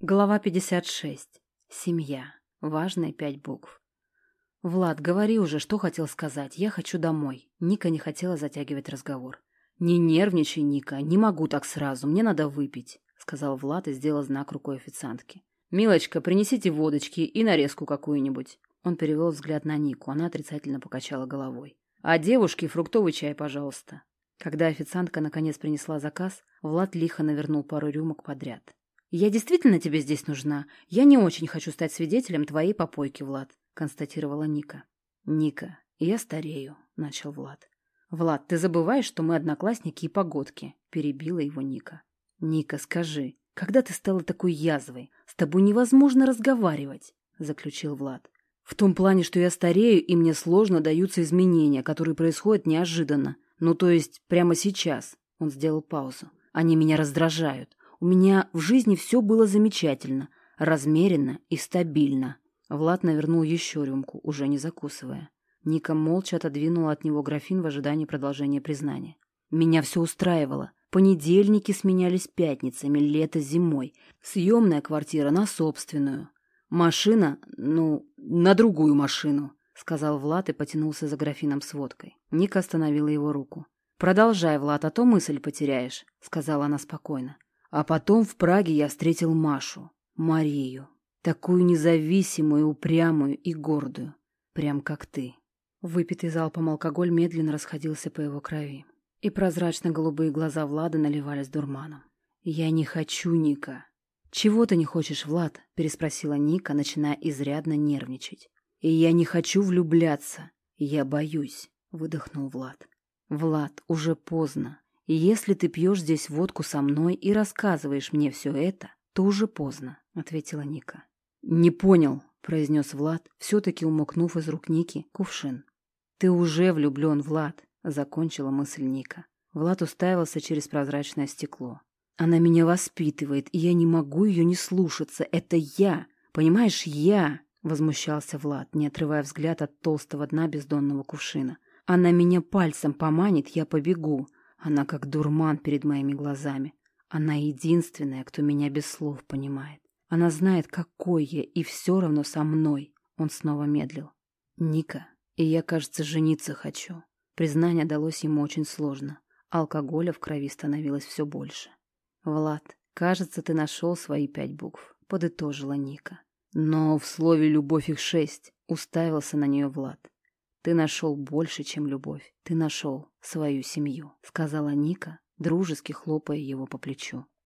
Глава 56. Семья. Важные пять букв. «Влад, говори уже, что хотел сказать. Я хочу домой». Ника не хотела затягивать разговор. «Не нервничай, Ника. Не могу так сразу. Мне надо выпить», — сказал Влад и сделал знак рукой официантки. «Милочка, принесите водочки и нарезку какую-нибудь». Он перевел взгляд на Нику. Она отрицательно покачала головой. «А девушке фруктовый чай, пожалуйста». Когда официантка наконец принесла заказ, Влад лихо навернул пару рюмок подряд. «Я действительно тебе здесь нужна? Я не очень хочу стать свидетелем твоей попойки, Влад», — констатировала Ника. «Ника, я старею», — начал Влад. «Влад, ты забываешь, что мы одноклассники и погодки», — перебила его Ника. «Ника, скажи, когда ты стала такой язвой? С тобой невозможно разговаривать», — заключил Влад. «В том плане, что я старею, и мне сложно даются изменения, которые происходят неожиданно. Ну, то есть, прямо сейчас». Он сделал паузу. «Они меня раздражают. У меня в жизни все было замечательно, размеренно и стабильно. Влад навернул еще рюмку, уже не закусывая. Ника молча отодвинула от него графин в ожидании продолжения признания. Меня все устраивало. Понедельники сменялись пятницами, лето зимой. Съемная квартира на собственную. Машина, ну, на другую машину, сказал Влад и потянулся за графином с водкой. Ника остановила его руку. Продолжай, Влад, а то мысль потеряешь, сказала она спокойно. А потом в Праге я встретил Машу, Марию, такую независимую, упрямую и гордую, прям как ты. Выпитый залпом алкоголь медленно расходился по его крови, и прозрачно-голубые глаза Влада наливались дурманом. «Я не хочу, Ника». «Чего ты не хочешь, Влад?» – переспросила Ника, начиная изрядно нервничать. «И я не хочу влюбляться. Я боюсь», – выдохнул Влад. «Влад, уже поздно. Если ты пьешь здесь водку со мной и рассказываешь мне все это, то уже поздно», — ответила Ника. «Не понял», — произнес Влад, все-таки умокнув из рук Ники кувшин. «Ты уже влюблен, Влад», — закончила мысль Ника. Влад уставился через прозрачное стекло. «Она меня воспитывает, и я не могу ее не слушаться. Это я, понимаешь, я!» — возмущался Влад, не отрывая взгляд от толстого дна бездонного кувшина. «Она меня пальцем поманит, я побегу. Она как дурман перед моими глазами. Она единственная, кто меня без слов понимает. Она знает, какой я, и все равно со мной. Он снова медлил. Ника, и я, кажется, жениться хочу. Признание далось ему очень сложно. Алкоголя в крови становилось все больше. Влад, кажется, ты нашел свои пять букв, подытожила Ника. Но в слове «любовь» их шесть. Уставился на нее Влад. Ты нашел больше, чем любовь. Ты нашел свою семью», — сказала Ника, дружески хлопая его по плечу.